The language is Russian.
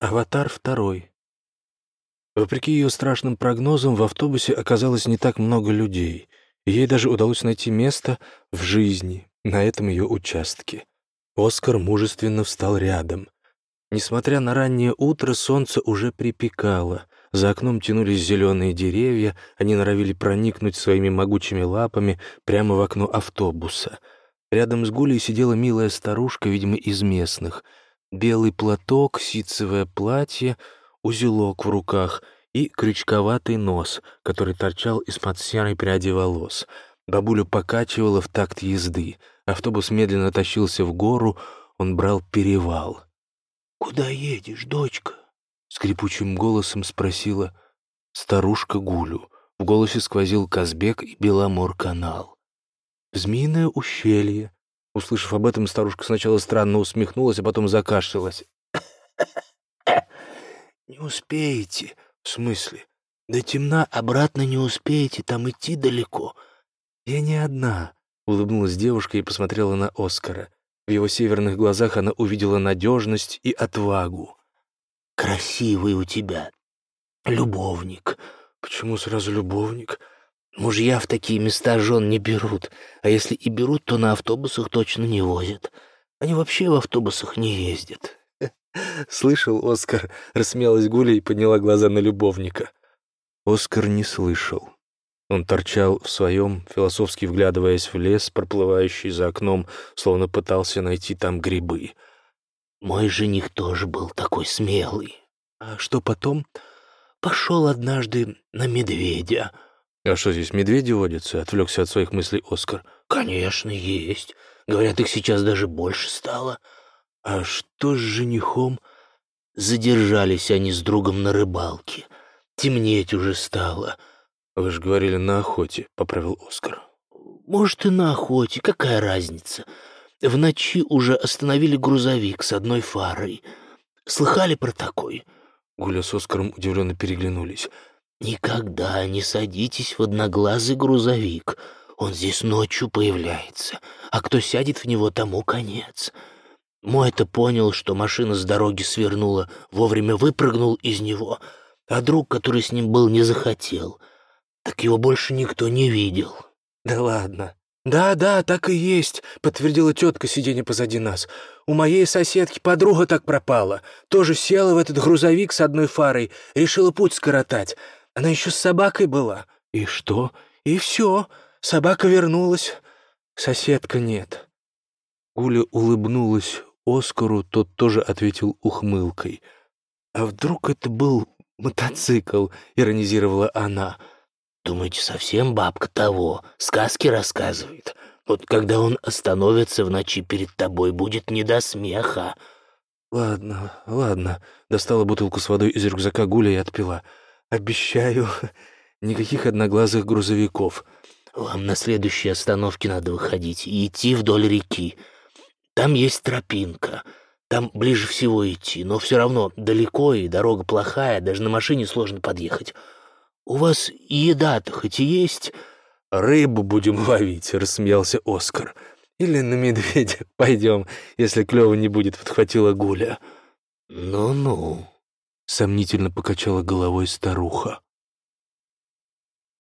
Аватар второй. Вопреки ее страшным прогнозам, в автобусе оказалось не так много людей, ей даже удалось найти место в жизни на этом ее участке. Оскар мужественно встал рядом. Несмотря на раннее утро, солнце уже припекало. За окном тянулись зеленые деревья, они норовили проникнуть своими могучими лапами прямо в окно автобуса. Рядом с Гулей сидела милая старушка, видимо, из местных. Белый платок, ситцевое платье, узелок в руках и крючковатый нос, который торчал из-под серой пряди волос. Бабуля покачивала в такт езды. Автобус медленно тащился в гору, он брал перевал. «Куда едешь, дочка?» — скрипучим голосом спросила старушка Гулю. В голосе сквозил Казбек и Беломор-канал. «Змеиное ущелье». Услышав об этом, старушка сначала странно усмехнулась, а потом закашлялась. «Не успеете. В смысле? До темна обратно не успеете, там идти далеко. Я не одна», — улыбнулась девушка и посмотрела на Оскара. В его северных глазах она увидела надежность и отвагу. «Красивый у тебя любовник». «Почему сразу любовник?» Мужья в такие места жен не берут, а если и берут, то на автобусах точно не возят. Они вообще в автобусах не ездят. «Слышал, Оскар?» — рассмеялась Гуля и подняла глаза на любовника. Оскар не слышал. Он торчал в своем, философски вглядываясь в лес, проплывающий за окном, словно пытался найти там грибы. «Мой жених тоже был такой смелый. А что потом?» «Пошел однажды на медведя». «А что здесь, медведи водятся?» — отвлекся от своих мыслей Оскар. «Конечно, есть. Говорят, их сейчас даже больше стало. А что с женихом?» Задержались они с другом на рыбалке. Темнеть уже стало. «Вы же говорили, на охоте», — поправил Оскар. «Может, и на охоте. Какая разница? В ночи уже остановили грузовик с одной фарой. Слыхали про такой?» Гуля с Оскаром удивленно переглянулись. «Никогда не садитесь в одноглазый грузовик. Он здесь ночью появляется, а кто сядет в него, тому конец». Мой-то понял, что машина с дороги свернула, вовремя выпрыгнул из него, а друг, который с ним был, не захотел. Так его больше никто не видел. «Да ладно», «Да, да, так и есть», — подтвердила тетка, сиденья позади нас. «У моей соседки подруга так пропала. Тоже села в этот грузовик с одной фарой, решила путь скоротать. Она еще с собакой была. И что? И все. Собака вернулась. Соседка нет. Гуля улыбнулась Оскару, тот тоже ответил ухмылкой. «А вдруг это был мотоцикл?» — иронизировала она. «Думаете, совсем бабка того? Сказки рассказывает. Вот когда он остановится в ночи перед тобой, будет не до смеха». «Ладно, ладно», — достала бутылку с водой из рюкзака Гуля и отпила. «Обещаю, никаких одноглазых грузовиков. Вам на следующей остановке надо выходить и идти вдоль реки. Там есть тропинка. Там ближе всего идти, но все равно далеко и дорога плохая, даже на машине сложно подъехать. У вас еда-то хоть и есть?» «Рыбу будем ловить», — рассмеялся Оскар. «Или на медведя пойдем, если клёво не будет», — подхватила Гуля. «Ну-ну», — сомнительно покачала головой старуха.